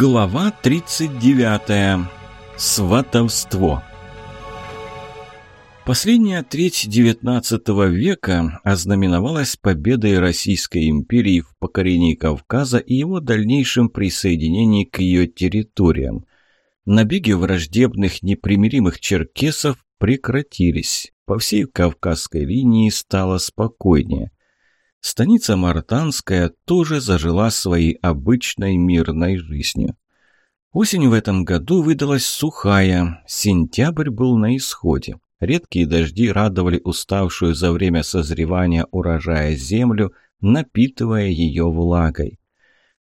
Глава 39. Сватовство. Последняя треть XIX века ознаменовалась победой Российской империи в покорении Кавказа и его дальнейшем присоединении к ее территориям. Набеги враждебных непримиримых черкесов прекратились. По всей Кавказской линии стало спокойнее. Станица Мартанская тоже зажила своей обычной мирной жизнью. Осень в этом году выдалась сухая, сентябрь был на исходе. Редкие дожди радовали уставшую за время созревания урожая землю, напитывая ее влагой.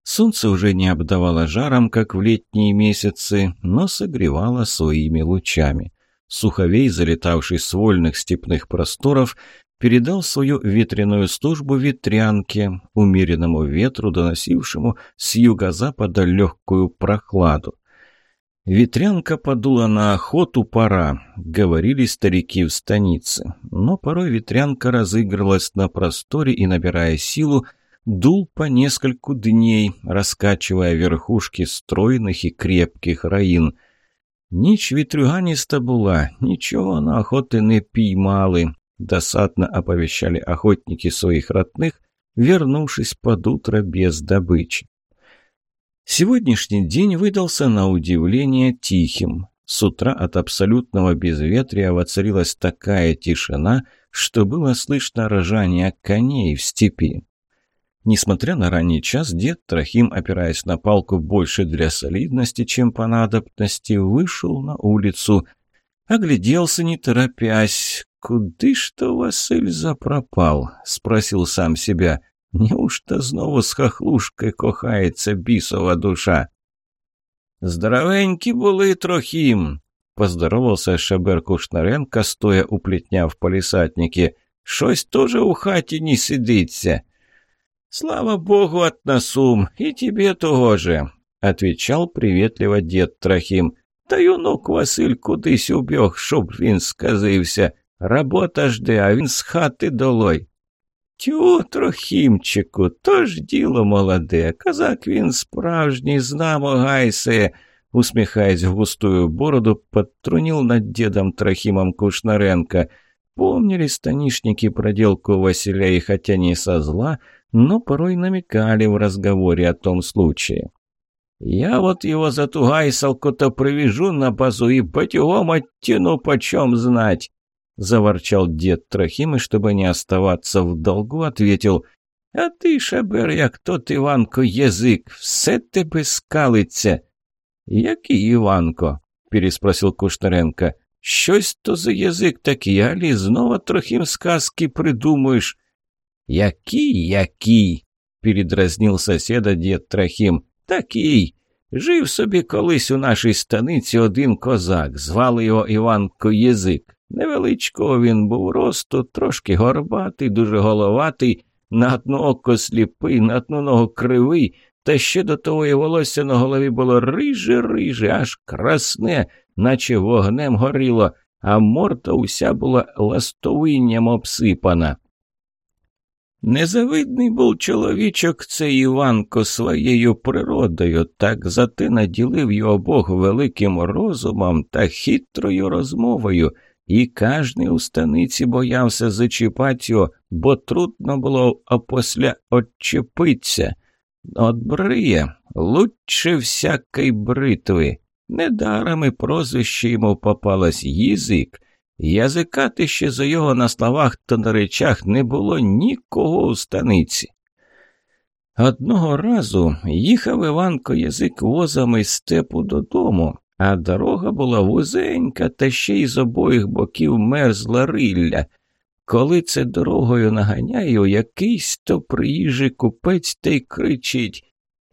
Солнце уже не обдавало жаром, как в летние месяцы, но согревало своими лучами. Суховей, залетавший с вольных степных просторов, передал свою ветреную службу ветрянке, умеренному ветру, доносившему с юго-запада легкую прохладу. Ветрянка подула на охоту пора, говорили старики в станице. Но порой ветрянка разыгрывалась на просторе и, набирая силу, дул по нескольку дней, раскачивая верхушки стройных и крепких раин. Ніч вітрюганіста була, нічого на охоти не піймали, Досадно оповещали охотники своих родных, вернувшись под утро без добычи. Сегодняшний день выдался на удивление тихим. С утра от абсолютного безветрия воцарилась такая тишина, что было слышно рожание коней в степи. Несмотря на ранний час, дед Трохим, опираясь на палку больше для солидности, чем по надобности, вышел на улицу, огляделся не торопясь, «Куды что Василь запропал?» — спросил сам себя. «Неужто знову з хахлушкою кохається бісова душа?» «Здоровенькі були трохим!» — поздоровався Шабер Кушнаренко, стоя у плетня в палісатнике. «Щось тоже у хаті не сидиться!» «Слава богу, от насум, и тебе того же!» — отвечал приветливо дед Трохим. «Та юнок Василь кудись убег, щоб він сказився. Робота жде, а він з хати долой. Тю, трохімчику, то ж діло молоде. Казак він справжній, знамо гайсає, усміхаясь в густую бороду, подтрунил над дедом Трохимом Кушнаренко. Помнили станишники проделку Василя и хотя не со зла, но порой намекали в разговоре о том случае. «Я вот его за ту гайсалку-то привяжу на базу и батюгом оттяну почем знать!» заворчал дед Трохим, и чтобы не оставаться в долгу, ответил «А ти, шабер, як тот Іванко, язик, все тебе скалиться». «Який Іванко?» – переспросив Кушнаренко. «Щось то за язик такий, алі знову трохим сказки придумуєш». «Який, який?» – передразнил сусіда дід Трохим. «Такий. Жив собі колись у нашій станиці один козак, звали його Іванко Язик. Невеличкого він був росту, трошки горбатий, дуже головатий, на одне око сліпий, на одну ногу кривий, та ще до того і волосся на голові було риже-риже, аж красне, наче вогнем горіло, а морда уся була ластовинням обсипана. Незавидний був чоловічок цей Іванко своєю природою, так зате наділив його Бог великим розумом та хитрою розмовою – і кожний у станиці боявся зачіпати його, бо трудно було опосля отчепитися. От бриє лучше всякої бритви. Недарами прозвище йому попалось язик. Язикати за його на словах та на речах не було нікого у станиці. Одного разу їхав Іванко язик возами з степу додому, а дорога була вузенька, та ще й з обох боків мерзла рилля. Коли це дорогою наганяю, якийсь то приїжджий купець та й кричить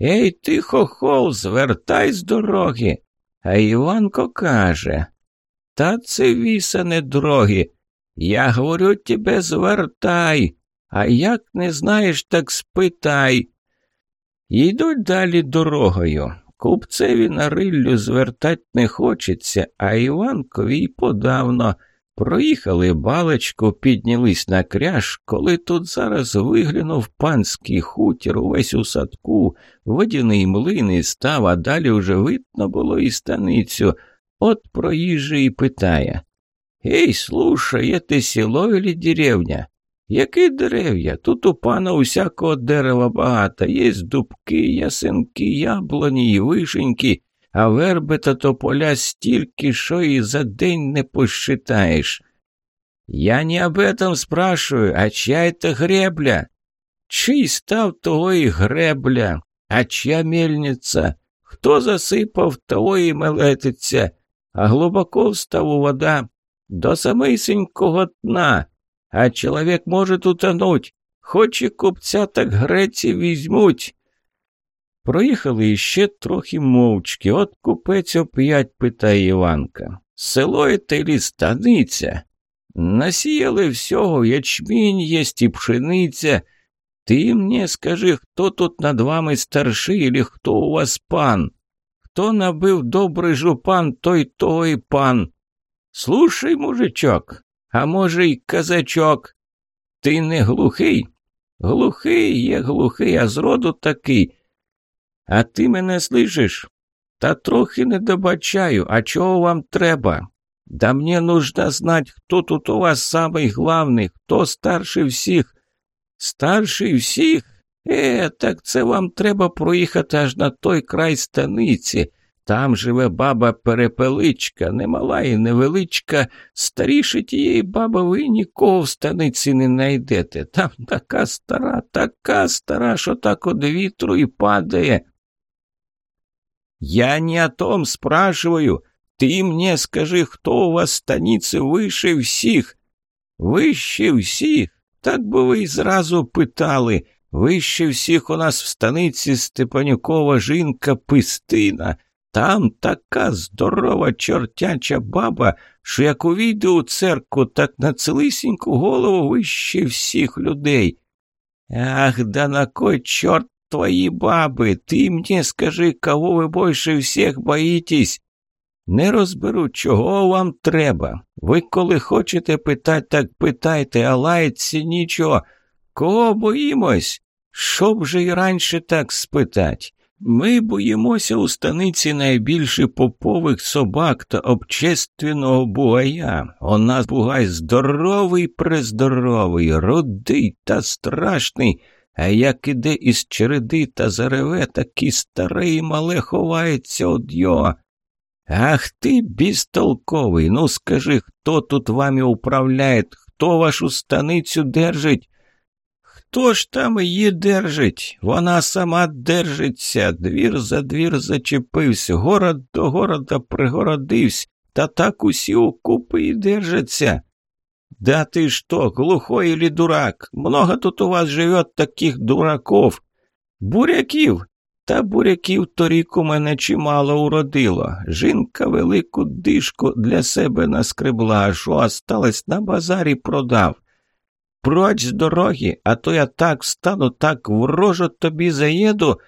Ей, ти, хохол, звертай з дороги. А Іванко каже Та це вісане дороги. Я говорю тебе, звертай, а як не знаєш, так спитай. Йдуть далі дорогою. Купцеві на риллю звертать не хочеться, а Іванкові й подавно. Проїхали балечку, піднялись на кряж, коли тут зараз виглянув панський хутір увесь у садку, водяний млин і став, а далі вже видно було і станицю. От проїжджий і питає Ей, слушай, є ти село или деревня? Які дерев'я? Тут у пана усякого дерева багато. Є дубки, ясенки, яблуні і вишеньки, а верби та тополя стільки, що і за день не посчитаєш. Я не об этом спрашиваю, а чья это гребля? Чий став того і гребля, а чия мельниця? Хто засипав, того і мелетиться, а глибоко вставу вода до самисінького дна. А чоловік може утонуть. Хоч і купця, так греці візьмуть. Проїхали іще трохи мовчки. От купець оп'ять питає Іванка. Село це лі станиця? Насіяли всього, ячмінь єсть і пшениця. Ти мені скажи, хто тут над вами старший, или хто у вас пан? Хто набив добрий жупан, той і пан. Слушай, мужичок, а може, й казачок. Ти не глухий? Глухий є глухий, а зроду такий. А ти мене слышиш? Та трохи не добачаю, а чого вам треба? Да мне нужно знать, хто тут у вас самий главний, хто старший всіх. Старший всіх? Е, так це вам треба проїхати аж на той край станиці. Там живе баба перепеличка, немала і невеличка. Старіше тієї баби ви нікого в станиці не знайдете. Там така стара, така стара, що так од вітру і падає. Я не о том спрашиваю. Ти мені скажи, хто у вас в станиці вище всіх? Вище всіх? Так би ви й зразу питали. Вище всіх у нас в станиці Степанюкова жінка Пистина. Там така здорова чортяча баба, що як увійде у церкву, так на цілисіньку голову вище всіх людей. Ах, да на кой чорт твої баби? Ти мені скажи, кого ви більше всіх боїтесь? Не розберу, чого вам треба. Ви коли хочете питати, так питайте, а лається нічого. Кого боїмось? Щоб же й раніше так спитать. Ми боїмося у станиці найбільше попових собак та общественного бугая. У нас бугай здоровий, прездоровий, рудий та страшний, а як іде із череди та зареве, так і старе і мале ховається од його. Ах ти, безтолковий, ну скажи, хто тут вами управляє, хто вашу станицю держить? Хто ж там її держить? Вона сама держиться, двір за двір зачепився, город до города пригородився, та так усі окупи і держаться. Да ты что, глухой или дурак? Много тут у вас живет таких дураков. Буряків? Та буряків торік у мене чимало уродило. Жінка велику дишку для себе наскребла, що осталось на базарі продав. Проч з дороги, а то я так встану, так врожу тобі заїду.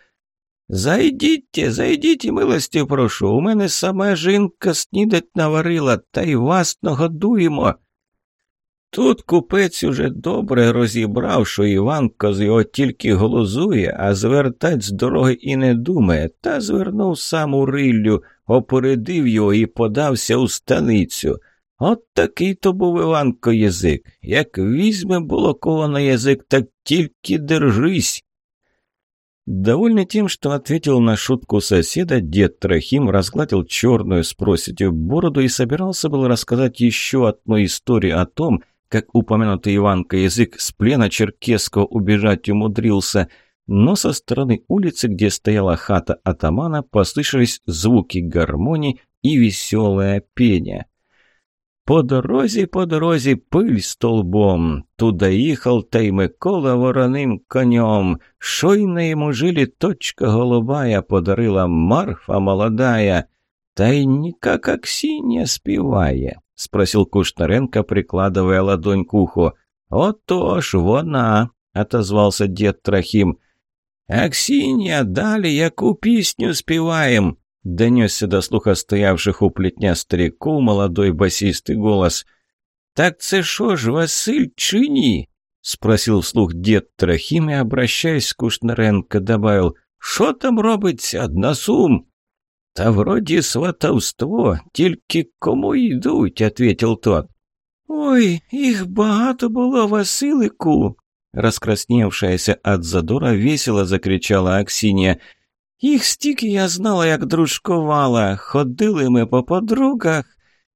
Зайдіть, зайдіть, милості прошу. У мене сама жінка снідать наварила, та й вас нагодуємо. Тут купець уже добре розібрав, що Іванко з його тільки глузує, а звертать з дороги і не думає, та звернув сам у риллю, опередив його і подався у станицю. От такий то був Іванко язик. Як візьме було кого на язик, так тільки держись. Довольный тем, что ответил на шутку соседа, дед Трохим разгладил черную с проседью бороду и собирался был рассказать еще одну историю о том, как упомянутый Иванка язык с плена черкесского убежать умудрился, но со стороны улицы, где стояла хата атамана, послышались звуки гармонии и веселое пение. По дорозі, по дорозі, пиль столбом, туда їхав та й Микола вороним конем. Що й на йому жилі точка голубая подарила Марфа молодая. Та й никак Аксинья співає, спросил Кушнаренко, прикладывая ладонь к уху. «Отож, вона», — отозвался дед Трохим. «Аксинья, далі яку пісню співаєм?» Донесся до слуха стоявших у плетня стариков молодой басистый голос. Так це що ж, Василь, чи ні? спросил вслух дед Трохим и, обращаясь к Кушнаренко, добавил, «Що там робиться, односум?» «Та вроді сватовство, тільки кому йдуть», — ответил тот. «Ой, их багато було, Василику!» Раскрасневшаяся от задора, весело закричала Аксинья. «Їх стільки я знала, як дружкувала. Ходили ми по подругах.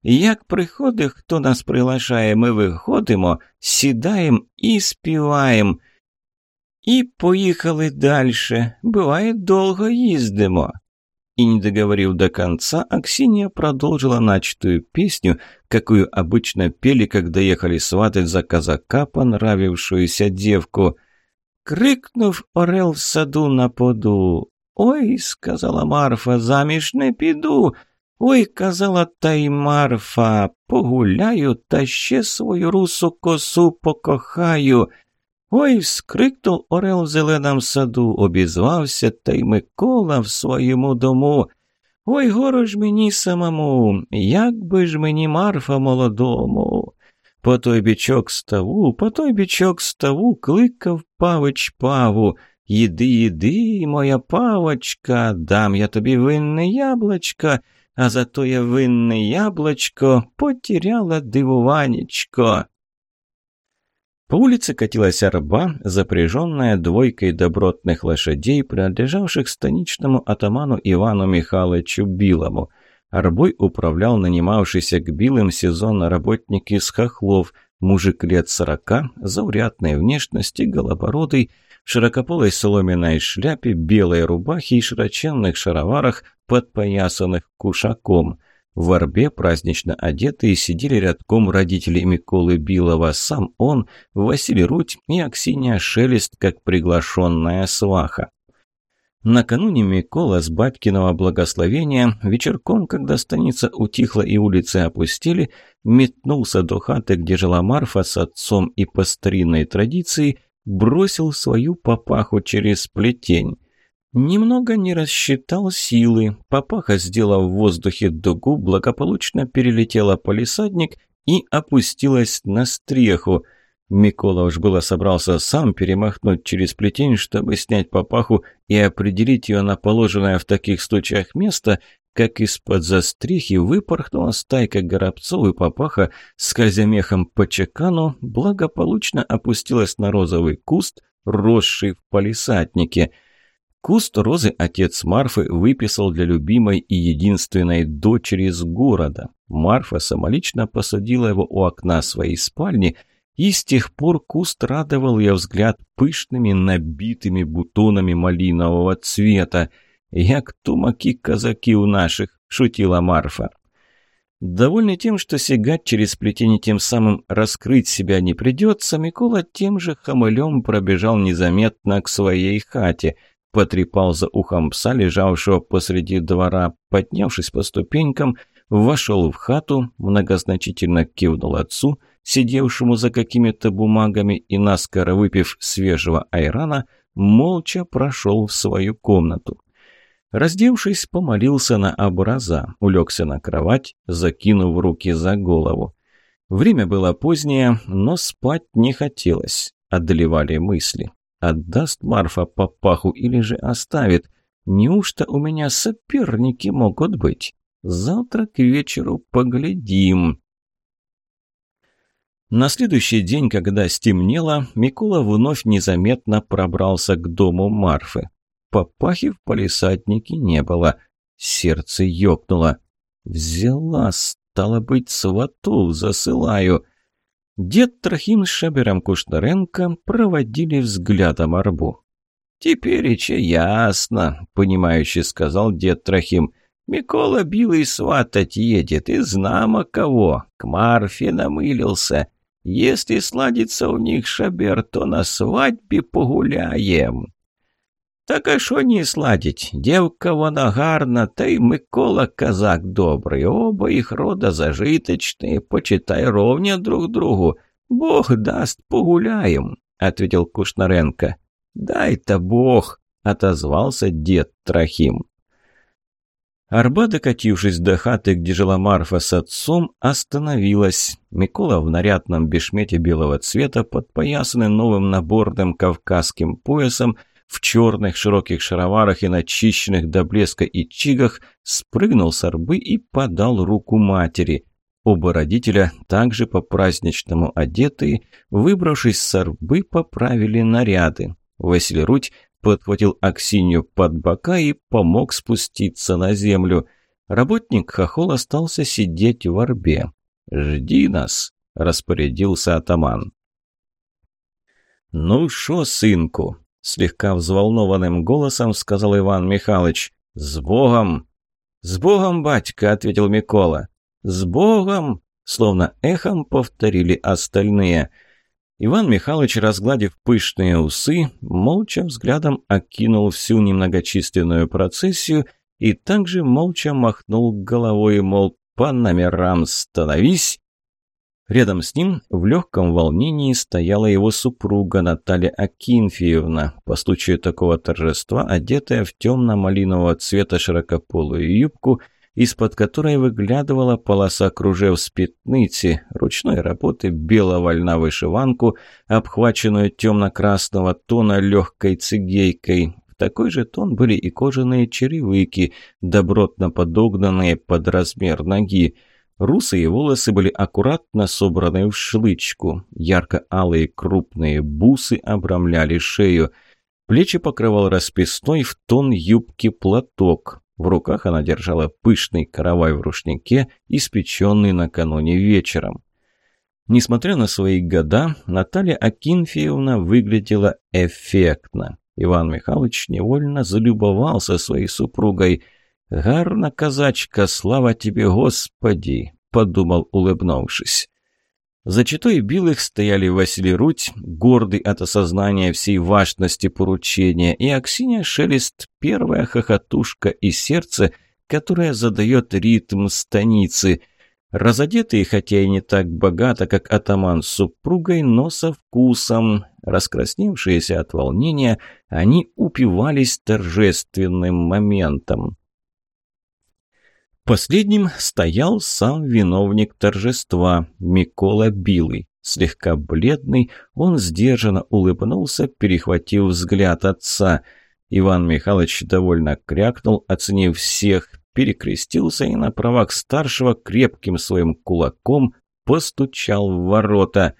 Як приходить, хто нас приглашає, ми виходимо, сідаємо і співаємо. І поїхали далі. Буває, довго їздимо. И не договорив до конца, Аксинья продолжила начатую песню, какую обычно пели, когда ехали сватать за казака понравившуюся девку. Крикнув орел в саду на поду. «Ой», — сказала Марфа, — «заміж не піду». Ой, казала та й Марфа, погуляю та ще свою русу косу покохаю. Ой, вскрикнув Орел в зеленому саду, обізвався та й Микола в своєму дому. Ой, горо ж мені самому, як би ж мені Марфа молодому. По той бічок ставу, по той бічок ставу, кликав павич паву. Їди, їди, моя павочка, дам я тобі винне яблочка а зато я винне яблочко потеряла дивуванечко. По улице катилась арба, запряженная двойкой добротных лошадей, принадлежавших станичному атаману Ивану Михайловичу Билому. Арбой управлял нанимавшийся к Билым сезонно работник из Хохлов, мужик лет сорока, заурядной внешности, голобородый, в широкополой соломенной шляпе, белой рубахе и широченных шароварах, подпоясанных кушаком. В арбе празднично одетые сидели рядком родители Миколы Билова, сам он, Василий Руть и Аксинья Шелест, как приглашенная сваха. Накануне Микола с батькиного благословения вечерком, когда станица утихла и улицы опустили, метнулся до хаты, где жила Марфа с отцом и по старинной традиции бросил свою папаху через плетень. Немного не рассчитал силы. Папаха, сделав в воздухе дугу, благополучно перелетела полисадник и опустилась на стреху. Микола уж было собрался сам перемахнуть через плетень, чтобы снять папаху и определить ее на положенное в таких случаях место, как из-под застрихи выпорхнула стайка горобцов и папаха, скользя мехом по чекану, благополучно опустилась на розовый куст, росший в палисаднике. Куст розы отец Марфы выписал для любимой и единственной дочери из города. Марфа самолично посадила его у окна своей спальни, и с тех пор куст радовал ее взгляд пышными набитыми бутонами малинового цвета – «Як тумаки казаки у наших», – шутила Марфа. Довольный тем, что сигать через плетение тем самым раскрыть себя не придется, Микола тем же хамылем пробежал незаметно к своей хате, потрепал за ухом пса, лежавшего посреди двора, поднявшись по ступенькам, вошел в хату, многозначительно кивнул отцу, сидевшему за какими-то бумагами и наскоро выпив свежего айрана, молча прошел в свою комнату. Раздевшись, помолился на образа, улегся на кровать, закинув руки за голову. Время было позднее, но спать не хотелось. Одолевали мысли. Отдаст Марфа папаху или же оставит? Неужто у меня соперники могут быть? Завтра к вечеру поглядим. На следующий день, когда стемнело, Микола вновь незаметно пробрался к дому Марфы. Папахи в палисаднике не было. Сердце ёкнуло. «Взяла, стало быть, сватов засылаю». Дед Трохим с Шабером Кушнаренко проводили взглядом арбу. «Теперь еще ясно», — понимающе сказал дед Трохим. «Микола Билый сватать едет, и знамо кого, к Марфе намылился. Если сладится у них Шабер, то на свадьбе погуляем». Так а що не сладить? Девка вона гарна, та й Микола казак добрий. Оба їх рода зажиточные, почитай ровня друг другу. Бог даст, погуляем, — ответил— Дай-то Бог, — отозвался дед Трохим. Арба, докатившись до хаты, где жила Марфа с отцом, остановилась. Микола в нарядном бешмете белого цвета, подпоясанный новым наборным кавказским поясом, в черных широких шароварах и начищенных до блеска и чигах, спрыгнул с арбы и подал руку матери. Оба родителя, также по-праздничному одетые, выбравшись с арбы, поправили наряды. Василий Руть подхватил Аксинью под бока и помог спуститься на землю. Работник Хохол остался сидеть в орбе. «Жди нас», — распорядился атаман. «Ну шо, сынку?» — слегка взволнованным голосом сказал Иван Михайлович. «С Богом!» «С Богом, батька!» — ответил Микола. «С Богом!» — словно эхом повторили остальные — Иван Михайлович, разгладив пышные усы, молча взглядом окинул всю немногочисленную процессию и также молча махнул головой, мол, по номерам становись. Рядом с ним в легком волнении стояла его супруга Наталья Акинфеевна, по случаю такого торжества, одетая в темно-малинового цвета широкополую юбку – из-под которой выглядывала полоса кружев спитницы, ручной работы белого льна вышиванку, обхваченную темно-красного тона легкой цигейкой. В такой же тон были и кожаные черевыки, добротно подогнанные под размер ноги. Русые волосы были аккуратно собраны в шлычку. Ярко-алые крупные бусы обрамляли шею. Плечи покрывал расписной в тон юбки платок. В руках она держала пышный каравай в рушнике, испеченный накануне вечером. Несмотря на свои года, Наталья Акинфеевна выглядела эффектно. Иван Михайлович невольно залюбовался своей супругой. «Гарна, казачка, слава тебе, Господи!» – подумал, улыбнувшись. За читой Билых стояли Василий Руть, гордый от осознания всей важности поручения, и Аксинья Шелест, первая хохотушка и сердце, которая задает ритм станицы. Разодетые, хотя и не так богато, как атаман с супругой, но со вкусом. Раскрасневшиеся от волнения, они упивались торжественным моментом. Последним стоял сам виновник торжества, Микола Билый. Слегка бледный, он сдержанно улыбнулся, перехватив взгляд отца. Иван Михайлович довольно крякнул, оценив всех, перекрестился и на правах старшего крепким своим кулаком постучал в ворота.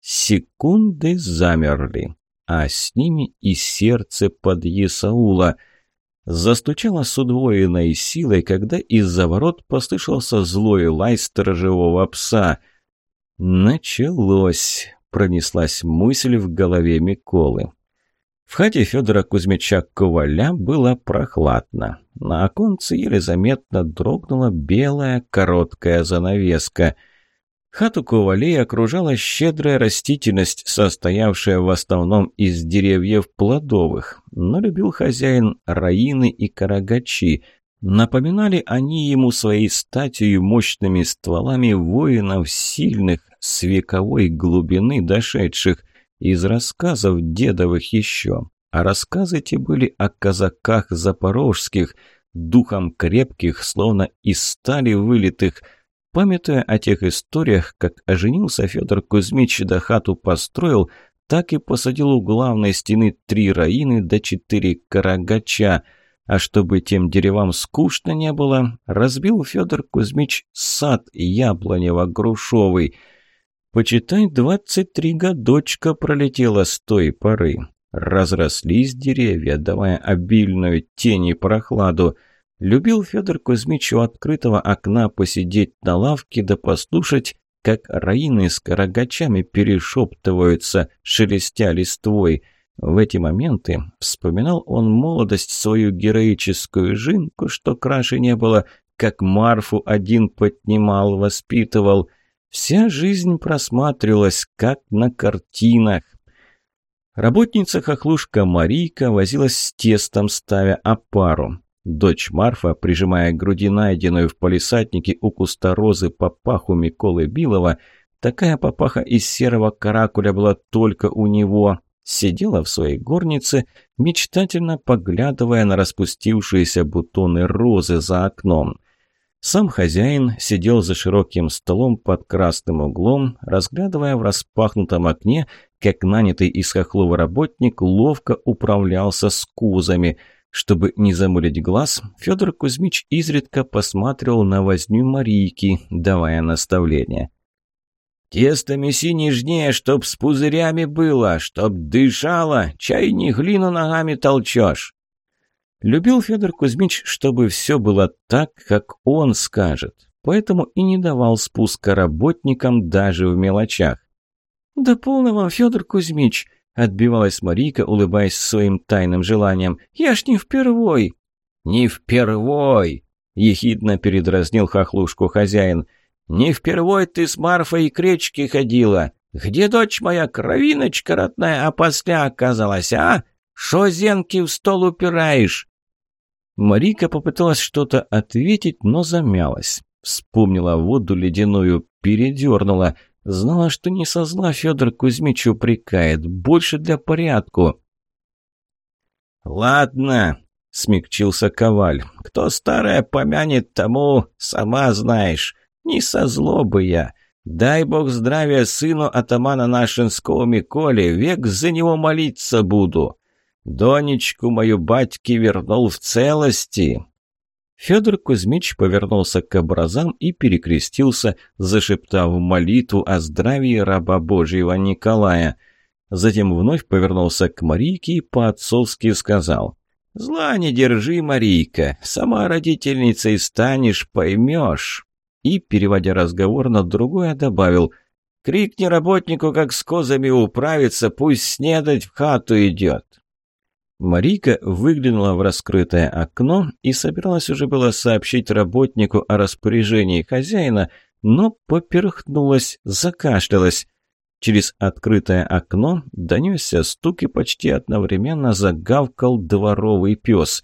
Секунды замерли, а с ними и сердце под Исаула — Застучало с удвоенной силой, когда из-за ворот послышался злой лай сторожевого пса. «Началось!» — пронеслась мысль в голове Миколы. В хате Федора Кузьмича Коваля было прохладно. На оконце еле заметно дрогнула белая короткая занавеска — Хату Ковалей окружала щедрая растительность, состоявшая в основном из деревьев плодовых. Но любил хозяин раины и карагачи. Напоминали они ему своей статью мощными стволами воинов сильных, с вековой глубины дошедших, из рассказов дедовых еще. А рассказы те были о казаках запорожских, духом крепких, словно из стали вылитых – Памятуя о тех историях, как оженился Федор Кузьмич да хату построил, так и посадил у главной стены три раины да четыре карагача. А чтобы тем деревам скучно не было, разбил Федор Кузьмич сад яблонево-грушовый. Почитай, двадцать три годочка пролетело с той поры. Разрослись деревья, давая обильную тень и прохладу. Любил Федор Кузьмич у открытого окна посидеть на лавке да послушать, как раины с карагачами перешептываются, шелестя листвой. В эти моменты вспоминал он молодость свою героическую жинку, что краше не было, как Марфу один поднимал, воспитывал. Вся жизнь просматривалась, как на картинах. Работница-хохлушка Марийка возилась с тестом, ставя опару. Дочь Марфа, прижимая к груди найденную в полисаднике у куста розы папаху Миколы Билова, такая папаха из серого каракуля была только у него, сидела в своей горнице, мечтательно поглядывая на распустившиеся бутоны розы за окном. Сам хозяин сидел за широким столом под красным углом, разглядывая в распахнутом окне, как нанятый из хохлова работник ловко управлялся с кузами. Чтобы не замылить глаз, Федор Кузьмич изредка посматривал на возню Марийки, давая наставления. «Тесто меси нежнее, чтоб с пузырями было, чтоб дышало, чай не глину ногами толчешь». Любил Федор Кузьмич, чтобы все было так, как он скажет, поэтому и не давал спуска работникам даже в мелочах. «Да полно вам, Федор Кузьмич!» — отбивалась Марийка, улыбаясь своим тайным желанием. «Я ж не впервой!» «Не впервой!» — ехидно передразнил хохлушку хозяин. «Не впервой ты с Марфой к речке ходила. Где дочь моя, кровиночка родная, а после оказалась, а? Шо зенки в стол упираешь?» Марика попыталась что-то ответить, но замялась. Вспомнила воду ледяную, передернула. Знала, что не со зла Федор Кузьмич упрекает, больше для порядку. «Ладно», — смягчился Коваль, — «кто старое помянет тому, сама знаешь, не со злобы я. Дай бог здравия сыну атамана нашинского Миколе, век за него молиться буду». Донечку мою батьки вернул в целости!» Федор Кузьмич повернулся к образам и перекрестился, зашептав молитву о здравии раба Божьего Николая. Затем вновь повернулся к Марийке и по-отцовски сказал «Зла не держи, Марийка, сама родительницей станешь, поймешь». И, переводя разговор на другое, добавил «Крикни работнику, как с козами управиться, пусть снедать в хату идет». Марийка выглянула в раскрытое окно и собиралась уже было сообщить работнику о распоряжении хозяина, но поперхнулась, закашлялась. Через открытое окно донесся стук и почти одновременно загавкал дворовый пес.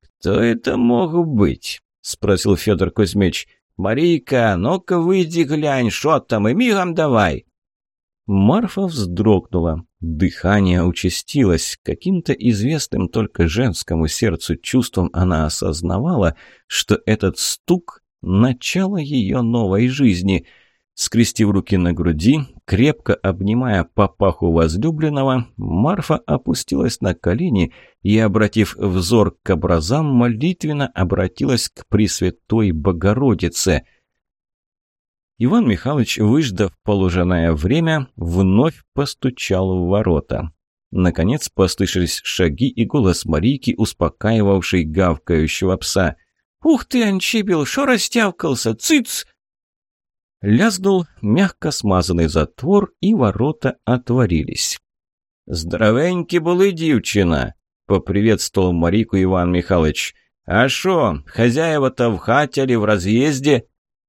«Кто это мог быть?» — спросил Федор Кузьмич. «Марийка, ну-ка выйди глянь, шо там, и мигом давай!» Марфа вздрогнула. Дыхание участилось. Каким-то известным только женскому сердцу чувством она осознавала, что этот стук — начало ее новой жизни. Скрестив руки на груди, крепко обнимая папаху возлюбленного, Марфа опустилась на колени и, обратив взор к образам, молитвенно обратилась к Пресвятой Богородице — Иван Михайлович, выждав положенное время, вновь постучал в ворота. Наконец послышались шаги и голос Марийки, успокаивавший гавкающего пса. «Ух ты, Анчибил, шо растявкался? Цыц!» Лязнул мягко смазанный затвор, и ворота отворились. «Здоровеньки були, дівчина!» — поприветствовал Марийку Иван Михайлович. «А шо, хозяева-то в хате или в разъезде?»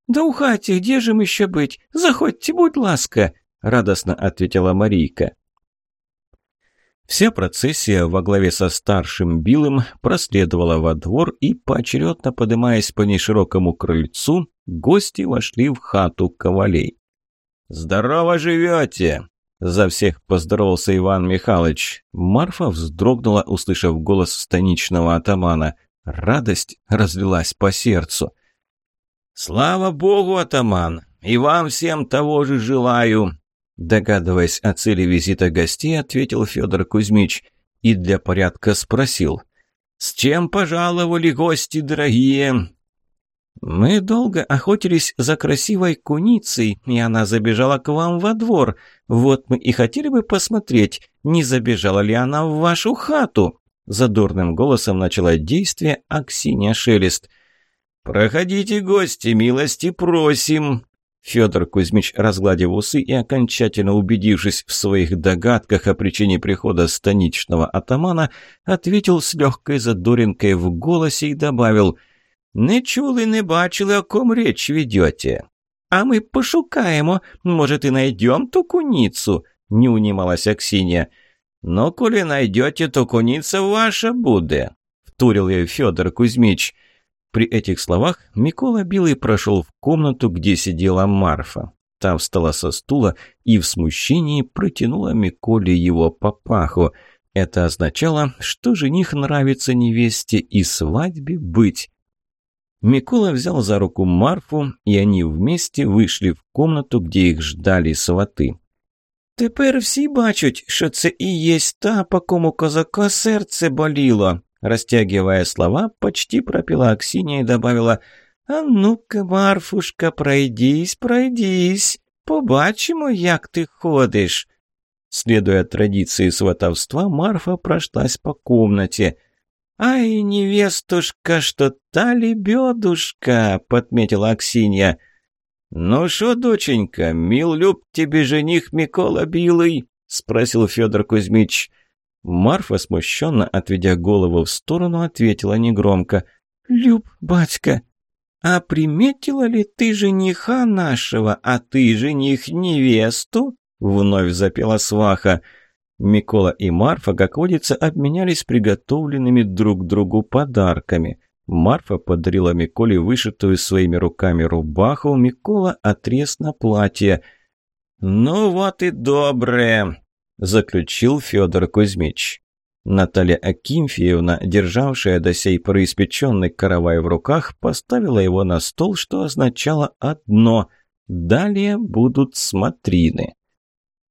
«Да у хати, где же им еще быть? Заходьте, будь ласка!» — радостно ответила Марийка. Вся процессия во главе со старшим Билым проследовала во двор и, поочередно поднимаясь по неширокому крыльцу, гости вошли в хату ковалей. «Здорово живете!» — за всех поздоровался Иван Михайлович. Марфа вздрогнула, услышав голос станичного атамана. Радость разлилась по сердцу — «Слава богу, атаман! И вам всем того же желаю!» Догадываясь о цели визита гостей, ответил Федор Кузьмич и для порядка спросил. «С чем пожаловали гости дорогие?» «Мы долго охотились за красивой куницей, и она забежала к вам во двор. Вот мы и хотели бы посмотреть, не забежала ли она в вашу хату?» Задорным голосом начала действие Аксинья Шелест – «Проходите, гости, милости просим!» Федор Кузьмич, разгладив усы и окончательно убедившись в своих догадках о причине прихода станичного атамана, ответил с легкой задоринкой в голосе и добавил «Не чули, не бачили, о ком речь ведете». «А мы пошукаємо, может, и найдем ту куницу», — не унималась Аксинья. «Но коли найдете, то куница ваша буде», — втурил ей Федор Кузьмич. При этих словах Микола Билый прошел в комнату, где сидела Марфа. Та встала со стула и в смущении протянула Миколе его папаху. Это означало, что жених нравится невесте и свадьбе быть. Микола взял за руку Марфу, и они вместе вийшли в комнату, где их ждали сваты. «Тепер всі бачать, що це і єсть та, по кому козака серце боліло», растягивая слова, почти пропила Аксинья и добавила «А ну-ка, Марфушка, пройдись, пройдись, побачимо, як ти ходиш». Следуя традиции сватовства, Марфа прошлась по комнате. «Ай, невестушка, что та лебедушка!» — подметила Аксинья. «Ну что, доченька, мил люб тебе жених Микола Билый?» — спросил Федор Кузьмич. Марфа, смущенно отведя голову в сторону, ответила негромко. «Люб, батька, а приметила ли ты жениха нашего, а ты жених невесту?» — вновь запела сваха. Микола и Марфа, как водится, обменялись приготовленными друг другу подарками. Марфа подарила Миколе вышитую своими руками рубаху, Микола – отрез на платье. «Ну вот и доброе!» – заключил Федор Кузьмич. Наталья Акимфеевна, державшая до сей поры испеченный каравай в руках, поставила его на стол, что означало одно – далее будут смотрины.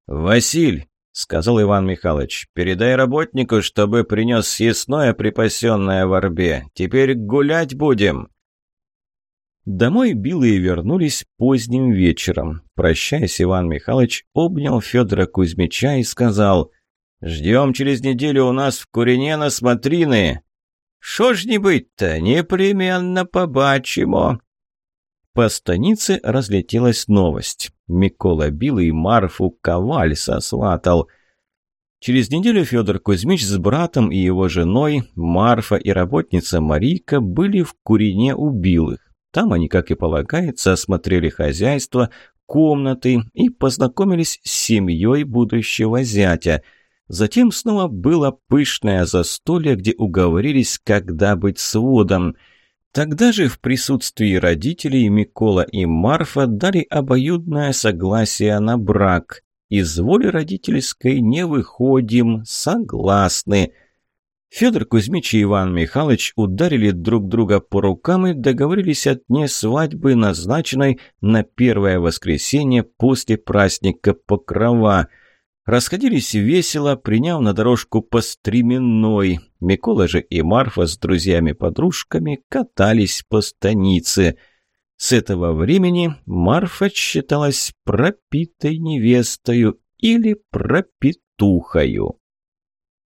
«Василь!» — сказал Иван Михайлович. «Передай работнику, чтобы принес съестное, припасенное в орбе. Теперь гулять будем». Домой Билые вернулись поздним вечером. Прощаясь, Иван Михайлович обнял Федора Кузьмича и сказал «Ждем через неделю у нас в Курине на смотрины». «Шо ж не быть-то, непременно побачимо». По станице разлетелась новость. Микола Билый Марфу Коваль сосватал. Через неделю Федор Кузьмич с братом и его женой, Марфа и работница Марийка были в Курине у Билых. Там они, как и полагается, осмотрели хозяйство, комнаты и познакомились с семьей будущего зятя. Затем снова было пышное застолье, где уговорились, когда быть сводом – Тогда же в присутствии родителей Микола и Марфа дали обоюдное согласие на брак. Из воли родительской не выходим, согласны. Федор Кузьмич и Иван Михайлович ударили друг друга по рукам и договорились о дне свадьбы, назначенной на первое воскресенье после праздника Покрова – Расходились весело, приняв на дорожку по стременной. Микола же и Марфа с друзьями-подружками катались по станице. С этого времени Марфа считалась пропитой невестою или пропитухою.